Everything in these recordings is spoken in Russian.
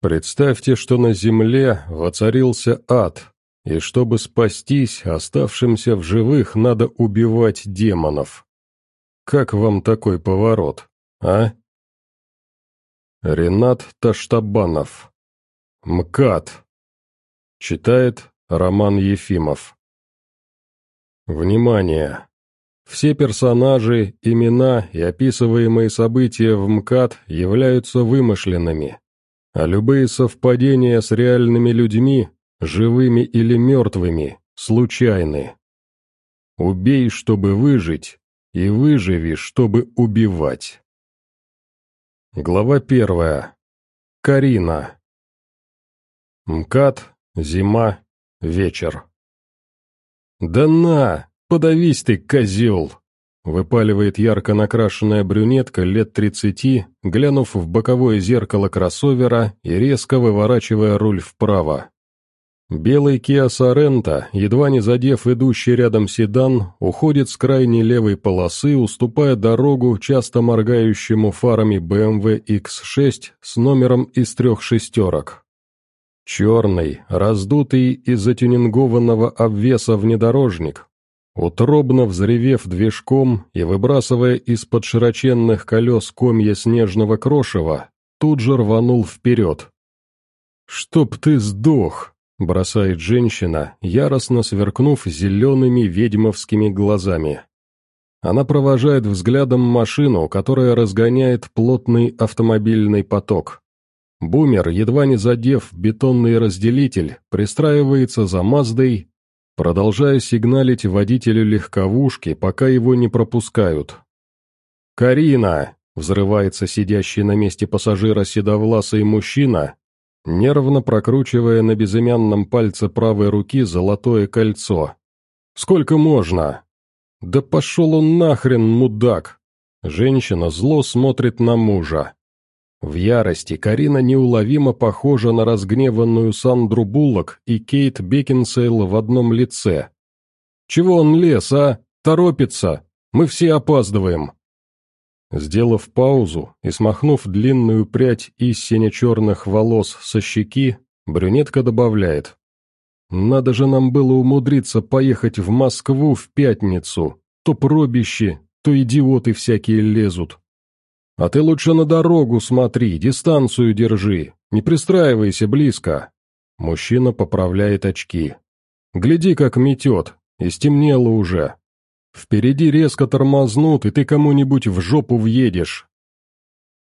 Представьте, что на земле воцарился ад, и чтобы спастись, оставшимся в живых надо убивать демонов. Как вам такой поворот, а? Ренат Таштабанов. МКАД. Читает Роман Ефимов. Внимание! Все персонажи, имена и описываемые события в МКАД являются вымышленными, а любые совпадения с реальными людьми, живыми или мертвыми, случайны. Убей, чтобы выжить, и выживи, чтобы убивать. Глава первая. Карина. МКАД, зима, вечер. «Да на, подавись ты, козел!» Выпаливает ярко накрашенная брюнетка лет тридцати, глянув в боковое зеркало кроссовера и резко выворачивая руль вправо. Белый Kia Sorento, едва не задев идущий рядом седан, уходит с крайней левой полосы, уступая дорогу часто моргающему фарами BMW X6 с номером из трех шестерок. Черный, раздутый и затюнингованного обвеса внедорожник, утробно взревев движком и выбрасывая из-под широченных колес комья снежного крошева, тут же рванул вперед. «Чтоб ты сдох!» — бросает женщина, яростно сверкнув зелеными ведьмовскими глазами. Она провожает взглядом машину, которая разгоняет плотный автомобильный поток. Бумер, едва не задев бетонный разделитель, пристраивается за Маздой, продолжая сигналить водителю легковушки, пока его не пропускают. «Карина!» — взрывается сидящий на месте пассажира седовласый мужчина, нервно прокручивая на безымянном пальце правой руки золотое кольцо. «Сколько можно?» «Да пошел он нахрен, мудак!» Женщина зло смотрит на мужа. В ярости Карина неуловимо похожа на разгневанную Сандру Буллок и Кейт Бекинсейл в одном лице. «Чего он лез, а? Торопится! Мы все опаздываем!» Сделав паузу и смахнув длинную прядь из сине-черных волос со щеки, брюнетка добавляет. «Надо же нам было умудриться поехать в Москву в пятницу. То пробищи, то идиоты всякие лезут. А ты лучше на дорогу смотри, дистанцию держи, не пристраивайся близко». Мужчина поправляет очки. «Гляди, как метет, и стемнело уже. Впереди резко тормознут, и ты кому-нибудь в жопу въедешь.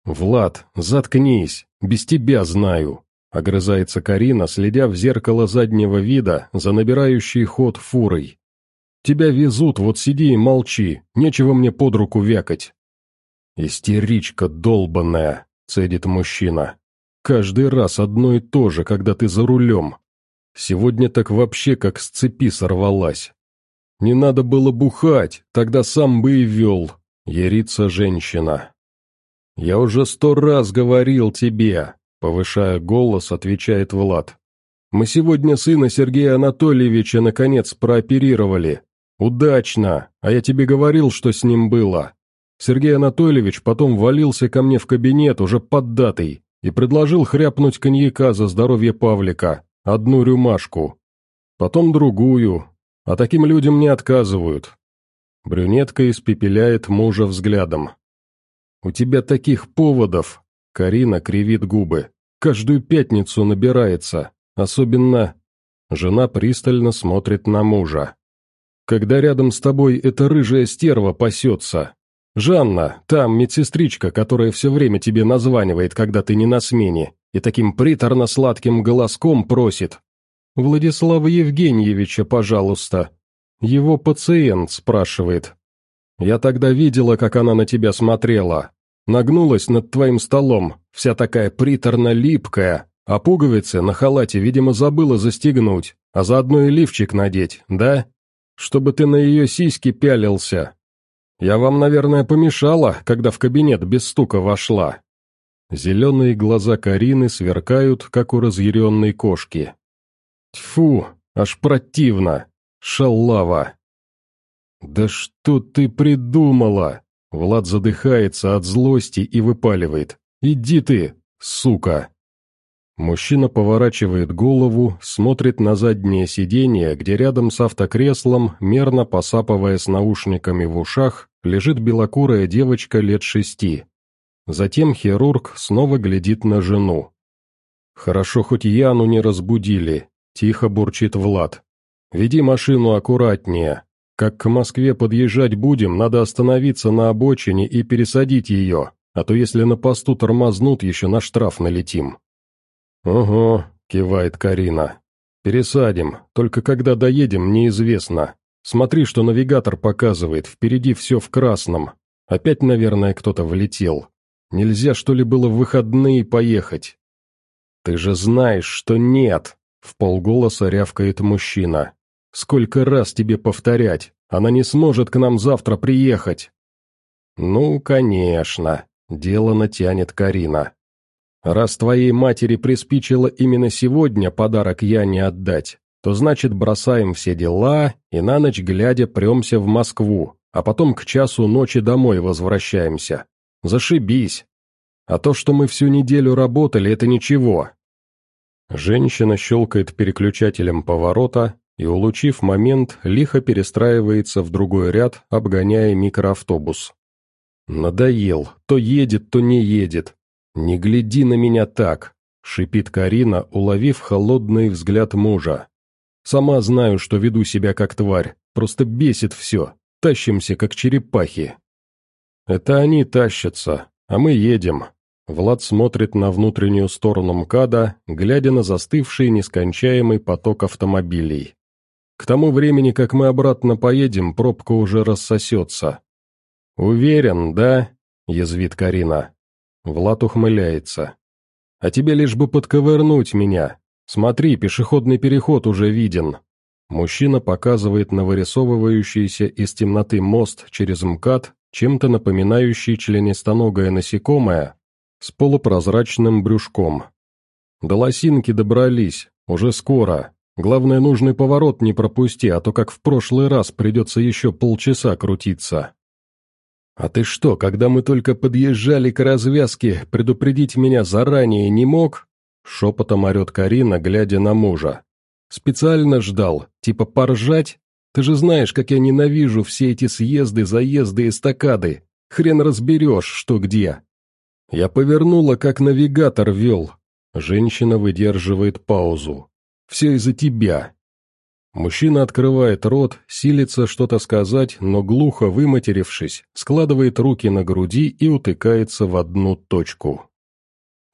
«Влад, заткнись, без тебя знаю», — огрызается Карина, следя в зеркало заднего вида за набирающей ход фурой. «Тебя везут, вот сиди и молчи, нечего мне под руку вякать». «Истеричка долбанная», — цедит мужчина. «Каждый раз одно и то же, когда ты за рулем. Сегодня так вообще как с цепи сорвалась. «Не надо было бухать, тогда сам бы и вел», — ерится женщина. «Я уже сто раз говорил тебе», — повышая голос, отвечает Влад. «Мы сегодня сына Сергея Анатольевича наконец прооперировали. Удачно, а я тебе говорил, что с ним было. Сергей Анатольевич потом валился ко мне в кабинет, уже поддатый, и предложил хряпнуть коньяка за здоровье Павлика, одну рюмашку. Потом другую, а таким людям не отказывают. Брюнетка испепеляет мужа взглядом. «У тебя таких поводов!» Карина кривит губы. «Каждую пятницу набирается. Особенно...» Жена пристально смотрит на мужа. «Когда рядом с тобой эта рыжая стерва пасется. Жанна, там медсестричка, которая все время тебе названивает, когда ты не на смене, и таким приторно-сладким голоском просит. «Владислава Евгеньевича, пожалуйста. Его пациент спрашивает. Я тогда видела, как она на тебя смотрела. Нагнулась над твоим столом, вся такая приторно-липкая, а пуговицы на халате, видимо, забыла застегнуть, а заодно и лифчик надеть, да? Чтобы ты на ее сиськи пялился. Я вам, наверное, помешала, когда в кабинет без стука вошла». Зеленые глаза Карины сверкают, как у разъяренной кошки. Тьфу, аж противно. Шалава. «Да что ты придумала?» Влад задыхается от злости и выпаливает. «Иди ты, сука!» Мужчина поворачивает голову, смотрит на заднее сиденье, где рядом с автокреслом, мерно посапывая с наушниками в ушах, лежит белокурая девочка лет шести. Затем хирург снова глядит на жену. «Хорошо, хоть Яну не разбудили», — тихо бурчит Влад. «Веди машину аккуратнее. Как к Москве подъезжать будем, надо остановиться на обочине и пересадить ее, а то если на посту тормознут, еще на штраф налетим». «Ого», — кивает Карина. «Пересадим, только когда доедем, неизвестно. Смотри, что навигатор показывает, впереди все в красном. Опять, наверное, кто-то влетел. Нельзя, что ли, было в выходные поехать?» «Ты же знаешь, что нет!» — в полголоса рявкает мужчина. «Сколько раз тебе повторять? Она не сможет к нам завтра приехать!» «Ну, конечно!» — делано тянет Карина. Раз твоей матери приспичило именно сегодня подарок я не отдать, то значит бросаем все дела и на ночь глядя премся в Москву, а потом к часу ночи домой возвращаемся. Зашибись. А то, что мы всю неделю работали, это ничего. Женщина щелкает переключателем поворота и, улучив момент, лихо перестраивается в другой ряд, обгоняя микроавтобус. Надоел, то едет, то не едет, «Не гляди на меня так!» — шипит Карина, уловив холодный взгляд мужа. «Сама знаю, что веду себя как тварь, просто бесит все, тащимся как черепахи». «Это они тащатся, а мы едем». Влад смотрит на внутреннюю сторону МКАДа, глядя на застывший нескончаемый поток автомобилей. К тому времени, как мы обратно поедем, пробка уже рассосется. «Уверен, да?» — язвит Карина. Влад ухмыляется. «А тебе лишь бы подковырнуть меня. Смотри, пешеходный переход уже виден». Мужчина показывает на вырисовывающийся из темноты мост через МКАД, чем-то напоминающий членистоногое насекомое, с полупрозрачным брюшком. До лосинки добрались, уже скоро. Главное, нужный поворот не пропусти, а то как в прошлый раз придется еще полчаса крутиться. «А ты что, когда мы только подъезжали к развязке, предупредить меня заранее не мог?» Шепотом орет Карина, глядя на мужа. «Специально ждал, типа поржать? Ты же знаешь, как я ненавижу все эти съезды, заезды, эстакады. Хрен разберешь, что где». Я повернула, как навигатор вел. Женщина выдерживает паузу. «Все из-за тебя. Мужчина открывает рот, силится что-то сказать, но глухо выматерившись, складывает руки на груди и утыкается в одну точку.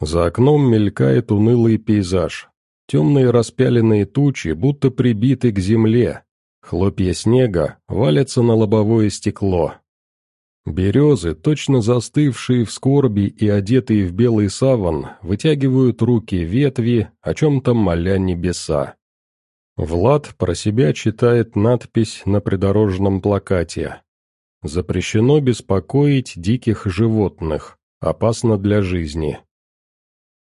За окном мелькает унылый пейзаж. Темные распяленные тучи будто прибиты к земле. Хлопья снега валятся на лобовое стекло. Березы, точно застывшие в скорби и одетые в белый саван, вытягивают руки ветви, о чем-то моля небеса. Влад про себя читает надпись на придорожном плакате. «Запрещено беспокоить диких животных, опасно для жизни».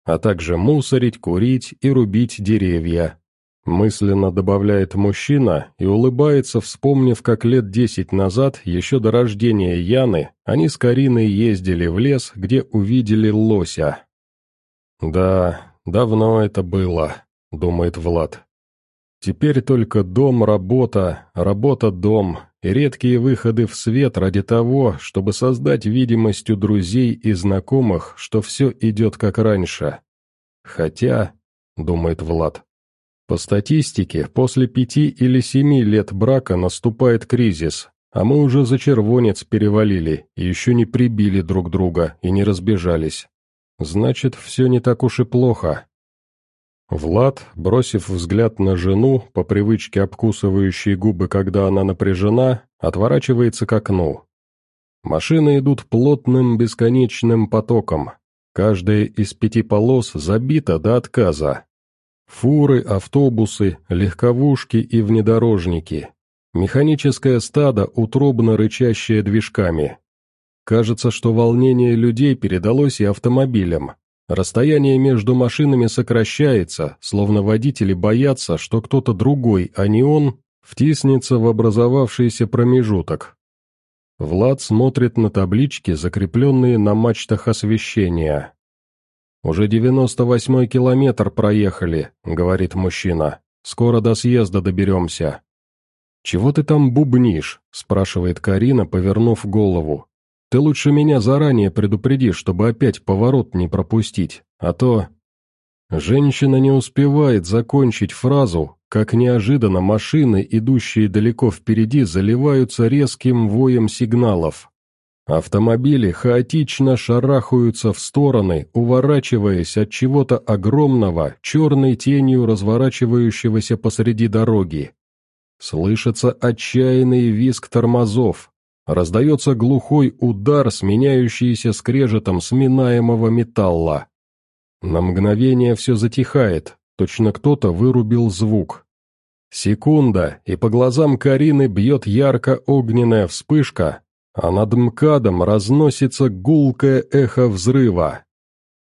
А также мусорить, курить и рубить деревья. Мысленно добавляет мужчина и улыбается, вспомнив, как лет десять назад, еще до рождения Яны, они с Кариной ездили в лес, где увидели лося. «Да, давно это было», — думает Влад. Теперь только дом, работа, работа-дом и редкие выходы в свет ради того, чтобы создать видимость у друзей и знакомых, что все идет как раньше. Хотя, думает Влад, по статистике, после пяти или семи лет брака наступает кризис, а мы уже за червонец перевалили и еще не прибили друг друга и не разбежались. Значит, все не так уж и плохо. Влад, бросив взгляд на жену, по привычке обкусывающей губы, когда она напряжена, отворачивается к окну. Машины идут плотным бесконечным потоком. Каждая из пяти полос забита до отказа. Фуры, автобусы, легковушки и внедорожники. Механическое стадо, утробно рычащее движками. Кажется, что волнение людей передалось и автомобилям. Расстояние между машинами сокращается, словно водители боятся, что кто-то другой, а не он, втиснется в образовавшийся промежуток. Влад смотрит на таблички, закрепленные на мачтах освещения. «Уже девяносто восьмой километр проехали», — говорит мужчина. «Скоро до съезда доберемся». «Чего ты там бубнишь?» — спрашивает Карина, повернув голову. «Ты лучше меня заранее предупреди, чтобы опять поворот не пропустить, а то...» Женщина не успевает закончить фразу, как неожиданно машины, идущие далеко впереди, заливаются резким воем сигналов. Автомобили хаотично шарахаются в стороны, уворачиваясь от чего-то огромного, черной тенью разворачивающегося посреди дороги. Слышится отчаянный визг тормозов. Раздается глухой удар, сменяющийся скрежетом сминаемого металла. На мгновение все затихает, точно кто-то вырубил звук. Секунда, и по глазам Карины бьет ярко-огненная вспышка, а над МКАДом разносится гулкое эхо взрыва.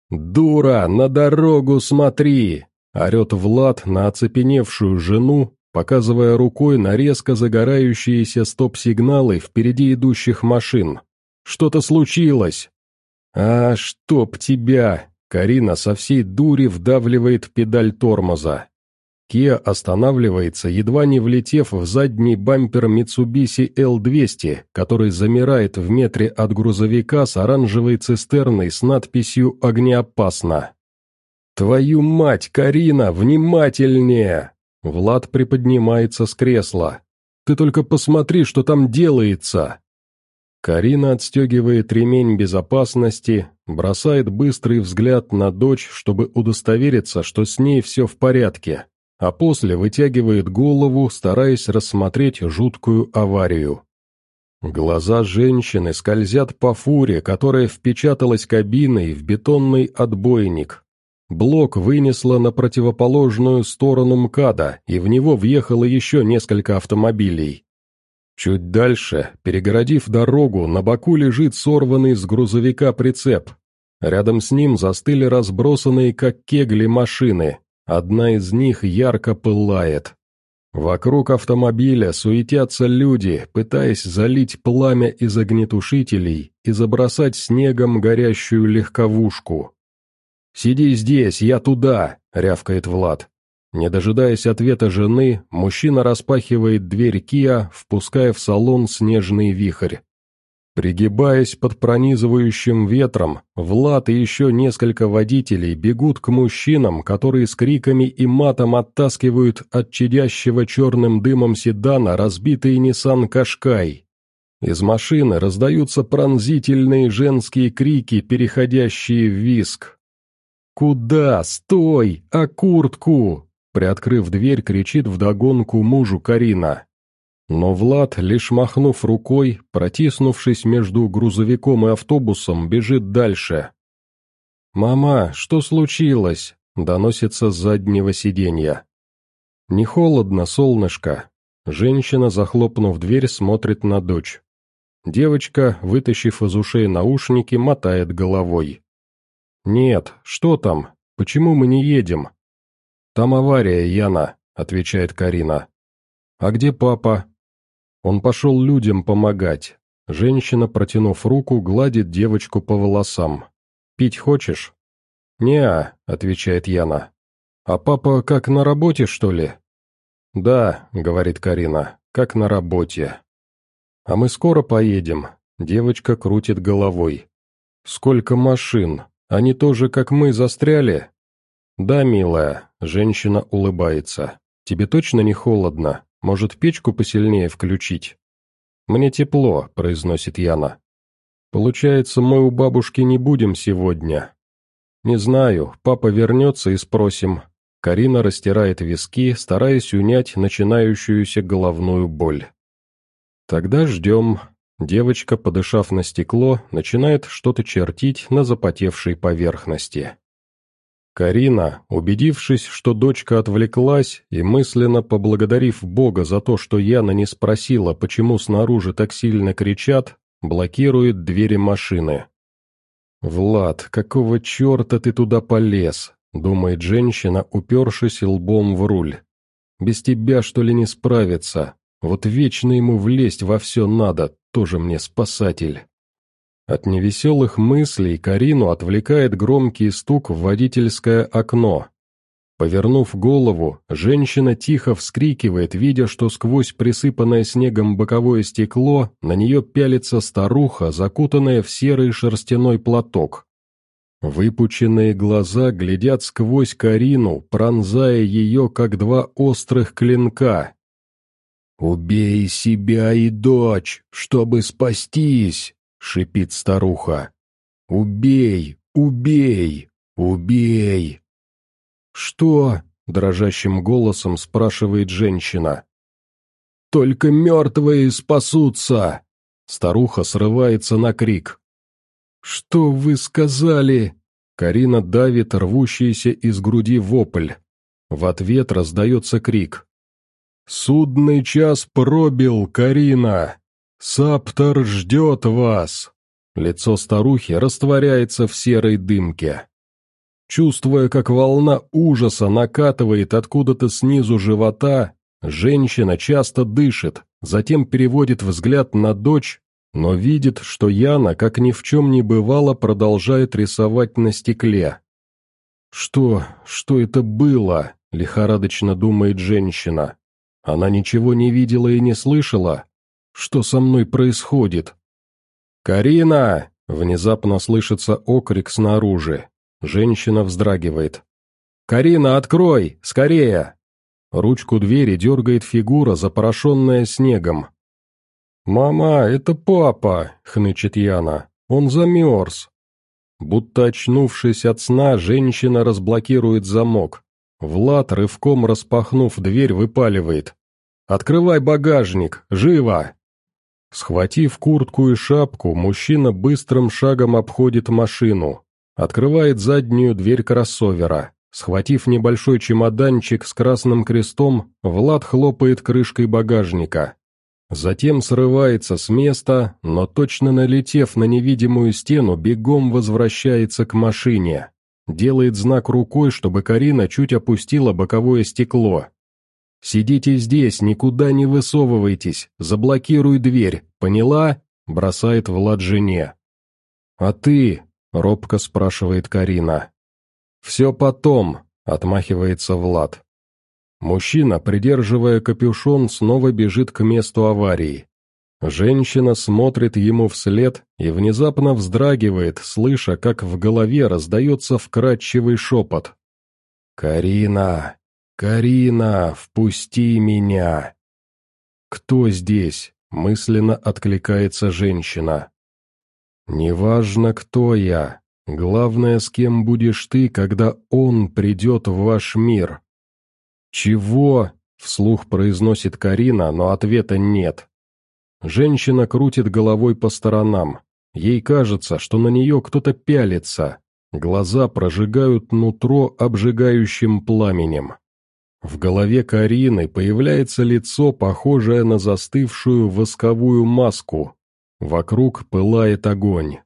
«Дура, на дорогу смотри!» — орет Влад на оцепеневшую жену, показывая рукой на резко загорающиеся стоп-сигналы впереди идущих машин. «Что-то случилось!» «А, чтоб тебя!» Карина со всей дури вдавливает педаль тормоза. Киа останавливается, едва не влетев в задний бампер Mitsubishi L200, который замирает в метре от грузовика с оранжевой цистерной с надписью «Огнеопасно». «Твою мать, Карина, внимательнее!» Влад приподнимается с кресла. «Ты только посмотри, что там делается!» Карина отстегивает ремень безопасности, бросает быстрый взгляд на дочь, чтобы удостовериться, что с ней все в порядке, а после вытягивает голову, стараясь рассмотреть жуткую аварию. Глаза женщины скользят по фуре, которая впечаталась кабиной в бетонный отбойник. Блок вынесло на противоположную сторону МКАДа, и в него въехало еще несколько автомобилей. Чуть дальше, перегородив дорогу, на боку лежит сорванный с грузовика прицеп. Рядом с ним застыли разбросанные, как кегли, машины. Одна из них ярко пылает. Вокруг автомобиля суетятся люди, пытаясь залить пламя из огнетушителей и забросать снегом горящую легковушку. «Сиди здесь, я туда!» — рявкает Влад. Не дожидаясь ответа жены, мужчина распахивает дверь Киа, впуская в салон снежный вихрь. Пригибаясь под пронизывающим ветром, Влад и еще несколько водителей бегут к мужчинам, которые с криками и матом оттаскивают от чадящего черным дымом седана разбитый Nissan Кашкай. Из машины раздаются пронзительные женские крики, переходящие в виск. «Куда? Стой! А куртку?» Приоткрыв дверь, кричит вдогонку мужу Карина. Но Влад, лишь махнув рукой, протиснувшись между грузовиком и автобусом, бежит дальше. «Мама, что случилось?» — доносится с заднего сиденья. «Не холодно, солнышко». Женщина, захлопнув дверь, смотрит на дочь. Девочка, вытащив из ушей наушники, мотает головой. «Нет, что там? Почему мы не едем?» «Там авария, Яна», — отвечает Карина. «А где папа?» Он пошел людям помогать. Женщина, протянув руку, гладит девочку по волосам. «Пить хочешь?» «Не-а», отвечает Яна. «А папа как на работе, что ли?» «Да», — говорит Карина, — «как на работе». «А мы скоро поедем», — девочка крутит головой. «Сколько машин? Они тоже, как мы, застряли?» «Да, милая», — женщина улыбается. «Тебе точно не холодно? Может, печку посильнее включить?» «Мне тепло», — произносит Яна. «Получается, мы у бабушки не будем сегодня». «Не знаю, папа вернется и спросим». Карина растирает виски, стараясь унять начинающуюся головную боль. «Тогда ждем». Девочка, подышав на стекло, начинает что-то чертить на запотевшей поверхности. Карина, убедившись, что дочка отвлеклась, и мысленно поблагодарив Бога за то, что Яна не спросила, почему снаружи так сильно кричат, блокирует двери машины. «Влад, какого черта ты туда полез?» — думает женщина, упершись лбом в руль. «Без тебя, что ли, не справиться? Вот вечно ему влезть во все надо, тоже мне спасатель». От невеселых мыслей Карину отвлекает громкий стук в водительское окно. Повернув голову, женщина тихо вскрикивает, видя, что сквозь присыпанное снегом боковое стекло на нее пялится старуха, закутанная в серый шерстяной платок. Выпученные глаза глядят сквозь Карину, пронзая ее, как два острых клинка. «Убей себя и дочь, чтобы спастись!» — шипит старуха. «Убей! Убей! Убей!» «Что?» — дрожащим голосом спрашивает женщина. «Только мертвые спасутся!» Старуха срывается на крик. «Что вы сказали?» Карина давит рвущийся из груди вопль. В ответ раздается крик. «Судный час пробил, Карина! «Саптор ждет вас!» Лицо старухи растворяется в серой дымке. Чувствуя, как волна ужаса накатывает откуда-то снизу живота, женщина часто дышит, затем переводит взгляд на дочь, но видит, что Яна, как ни в чем не бывало, продолжает рисовать на стекле. «Что? Что это было?» — лихорадочно думает женщина. Она ничего не видела и не слышала, что со мной происходит? «Карина!» — внезапно слышится окрик снаружи. Женщина вздрагивает. «Карина, открой! Скорее!» Ручку двери дергает фигура, запорошенная снегом. «Мама, это папа!» — хнычет Яна. «Он замерз!» Будто очнувшись от сна, женщина разблокирует замок. Влад, рывком распахнув дверь, выпаливает. «Открывай багажник! Живо!» Схватив куртку и шапку, мужчина быстрым шагом обходит машину. Открывает заднюю дверь кроссовера. Схватив небольшой чемоданчик с красным крестом, Влад хлопает крышкой багажника. Затем срывается с места, но точно налетев на невидимую стену, бегом возвращается к машине. Делает знак рукой, чтобы Карина чуть опустила боковое стекло. «Сидите здесь, никуда не высовывайтесь, заблокируй дверь, поняла?» — бросает Влад жене. «А ты?» — робко спрашивает Карина. «Все потом», — отмахивается Влад. Мужчина, придерживая капюшон, снова бежит к месту аварии. Женщина смотрит ему вслед и внезапно вздрагивает, слыша, как в голове раздается вкрадчивый шепот. «Карина! «Карина, впусти меня!» «Кто здесь?» — мысленно откликается женщина. «Неважно, кто я. Главное, с кем будешь ты, когда он придет в ваш мир». «Чего?» — вслух произносит Карина, но ответа нет. Женщина крутит головой по сторонам. Ей кажется, что на нее кто-то пялится. Глаза прожигают нутро обжигающим пламенем. В голове Карины появляется лицо, похожее на застывшую восковую маску. Вокруг пылает огонь.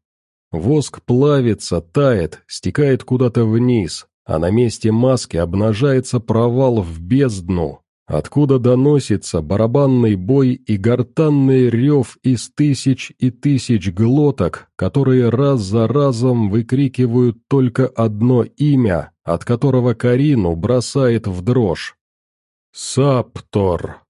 Воск плавится, тает, стекает куда-то вниз, а на месте маски обнажается провал в бездну, откуда доносится барабанный бой и гортанный рев из тысяч и тысяч глоток, которые раз за разом выкрикивают только одно имя, от которого Карину бросает в дрожь. «Саптор!»